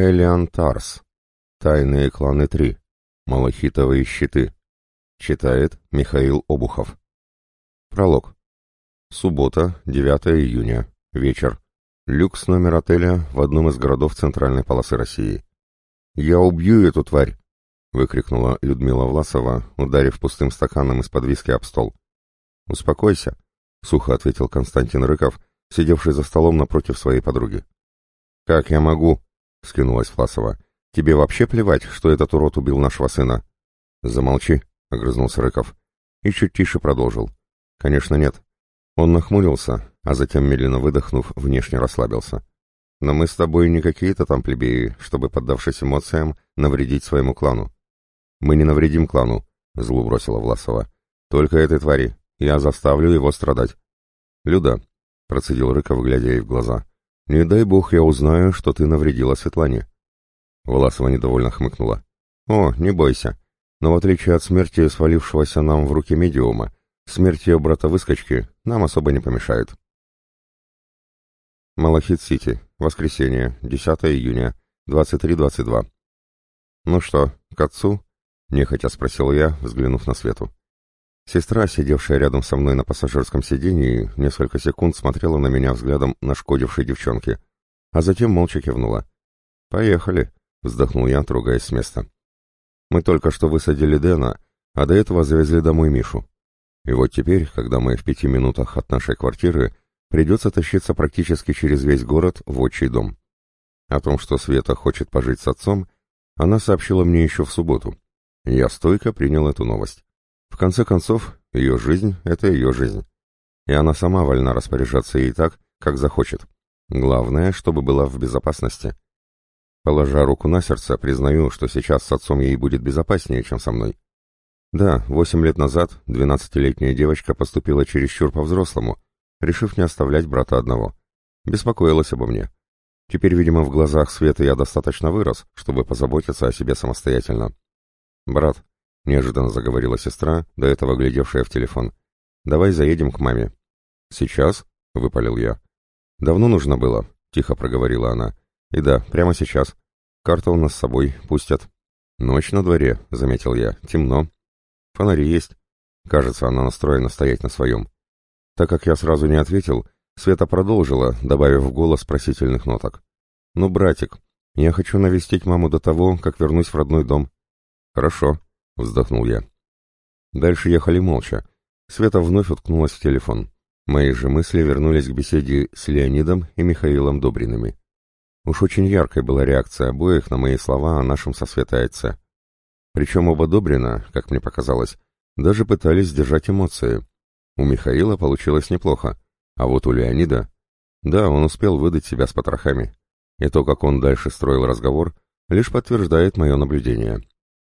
Элиан Тарс. Тайные кланы 3. Малахитовые щиты. Читает Михаил Обухов. Пролог. Суббота, 9 июня. Вечер. Люкс номер отеля в одном из городов центральной полосы России. «Я убью эту тварь!» — выкрикнула Людмила Власова, ударив пустым стаканом из-под виски об стол. «Успокойся», — сухо ответил Константин Рыков, сидевший за столом напротив своей подруги. «Как я могу?» — скинулась Власова. «Тебе вообще плевать, что этот урод убил нашего сына?» «Замолчи», — огрызнулся Рыков. И чуть тише продолжил. «Конечно, нет». Он нахмурился, а затем, медленно выдохнув, внешне расслабился. «Но мы с тобой не какие-то там плебеи, чтобы, поддавшись эмоциям, навредить своему клану». «Мы не навредим клану», — злу бросила Власова. «Только этой твари. Я заставлю его страдать». «Люда», — процедил Рыков, глядя ей в глаза, — «не дай бог я узнаю, что ты навредила Светлане». Власова недовольно хмыкнула. «О, не бойся. Но в отличие от смерти свалившегося нам в руки медиума, смерть ее брата-выскочки нам особо не помешает». Малахит-Сити. Воскресенье, 10 июня, 23.22. «Ну что, к отцу?» — нехотя спросил я, взглянув на Свету. Сестра, сидевшая рядом со мной на пассажирском сидении, несколько секунд смотрела на меня взглядом нашкодившей девчонки, а затем молча кивнула. «Поехали», вздохнул я, трогаясь с места. Мы только что высадили Дэна, а до этого завезли домой Мишу. И вот теперь, когда мы в пяти минутах от нашей квартиры, придется тащиться практически через весь город в отчий дом. О том, что Света хочет пожить с отцом, она сообщила мне еще в субботу. Я стойко принял эту новость. В конце концов, ее жизнь — это ее жизнь. И она сама вольна распоряжаться ей так, как захочет. Главное, чтобы была в безопасности. Положа руку на сердце, признаю, что сейчас с отцом ей будет безопаснее, чем со мной. Да, восемь лет назад двенадцатилетняя девочка поступила чересчур по-взрослому, решив не оставлять брата одного. Беспокоилась обо мне. Теперь, видимо, в глазах Светы я достаточно вырос, чтобы позаботиться о себе самостоятельно. «Брат», — неожиданно заговорила сестра, до этого глядевшая в телефон, — «давай заедем к маме». «Сейчас?» — выпалил я. «Давно нужно было», — тихо проговорила она. И да, прямо сейчас. Карта у нас с собой, пустят. Ночь на дворе, заметил я, темно. Фонари есть. Кажется, она настроена стоять на своем. Так как я сразу не ответил, Света продолжила, добавив в голос просительных ноток. «Ну, братик, я хочу навестить маму до того, как вернусь в родной дом». «Хорошо», — вздохнул я. Дальше ехали молча. Света вновь уткнулась в телефон. Мои же мысли вернулись к беседе с Леонидом и Михаилом Добриными. Уж очень яркой была реакция обоих на мои слова о нашем со Светой отце. Причем оба Добрина, как мне показалось, даже пытались сдержать эмоции. У Михаила получилось неплохо, а вот у Леонида... Да, он успел выдать себя с потрохами. И то, как он дальше строил разговор, лишь подтверждает мое наблюдение.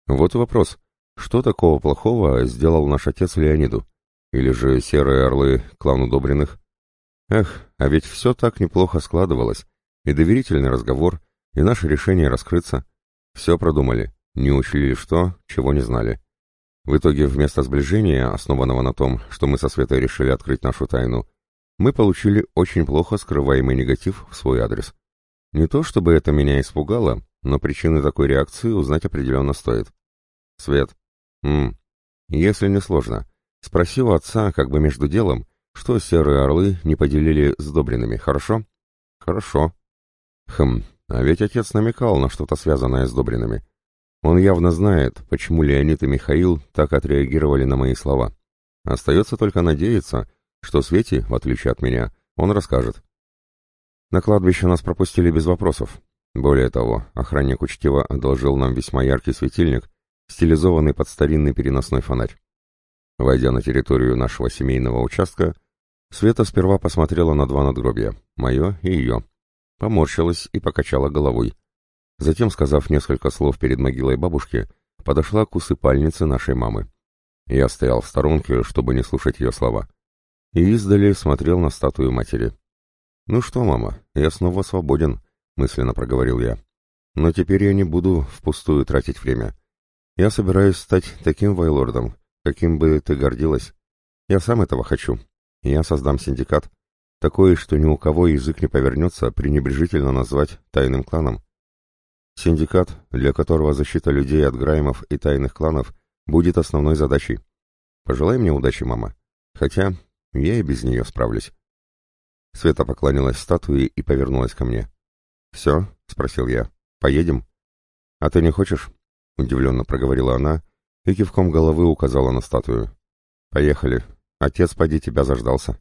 Вот вопрос. Что такого плохого сделал наш отец Леониду? Или же серые орлы клану Добриных? Эх, а ведь все так неплохо складывалось, и доверительный разговор, и наше решение раскрыться. Все продумали, не учли лишь то, чего не знали. В итоге вместо сближения, основанного на том, что мы со Светой решили открыть нашу тайну, мы получили очень плохо скрываемый негатив в свой адрес. Не то чтобы это меня испугало, но причины такой реакции узнать определенно стоит. Свет. Ммм. Если не сложно, спроси у отца, как бы между делом, что серые орлы не поделили с добринами, хорошо? Хорошо, Хм, а ведь отец намекал на что-то связанное с Добринами. Он явно знает, почему Леонид и Михаил так отреагировали на мои слова. Остается только надеяться, что Свете, в отличие от меня, он расскажет. На кладбище нас пропустили без вопросов. Более того, охранник учтиво одолжил нам весьма яркий светильник, стилизованный под старинный переносной фонарь. Войдя на территорию нашего семейного участка, Света сперва посмотрела на два надгробия, мое и ее поморщилась и покачала головой. Затем, сказав несколько слов перед могилой бабушки, подошла к усыпальнице нашей мамы. Я стоял в сторонке, чтобы не слушать ее слова. И издали смотрел на статую матери. «Ну что, мама, я снова свободен», — мысленно проговорил я. «Но теперь я не буду впустую тратить время. Я собираюсь стать таким вайлордом, каким бы ты гордилась. Я сам этого хочу. Я создам синдикат, Такое, что ни у кого язык не повернется пренебрежительно назвать тайным кланом. Синдикат, для которого защита людей от граймов и тайных кланов будет основной задачей. Пожелай мне удачи, мама. Хотя я и без нее справлюсь. Света поклонилась статуе и повернулась ко мне. «Все?» — спросил я. «Поедем?» «А ты не хочешь?» — удивленно проговорила она и кивком головы указала на статую. «Поехали. Отец, поди, тебя заждался».